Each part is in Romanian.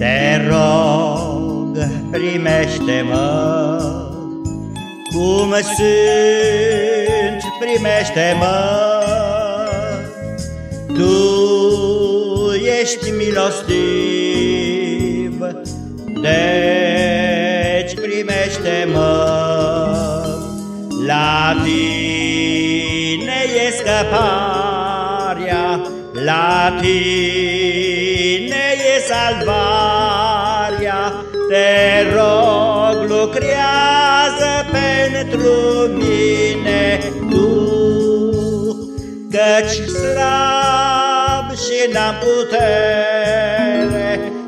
Te rog, primește-mă. Cum sunt, primește-mă. Tu ești milostiv Deci primește-mă. La tine e scăparea La tine e salvarea. Te rog, lucrează pentru mine Tu. Căci slab și n-am putere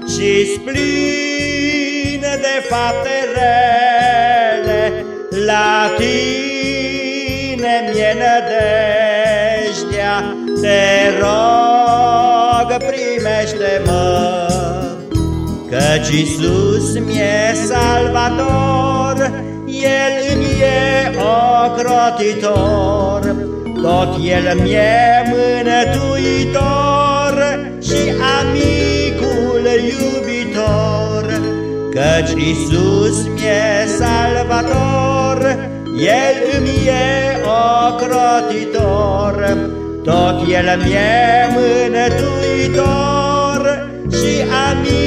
și splin de fapte rele La tine mi-e nădejdea. Te rog, primește-mă Căci Iisus mi-e salvator, El îmi e ocrotitor, Tot El mi-e mânătuitor și amicul iubitor. Căci Iisus mi-e salvator, El îmi e ocrotitor, Tot El mi-e mânătuitor, și amicul iubitor.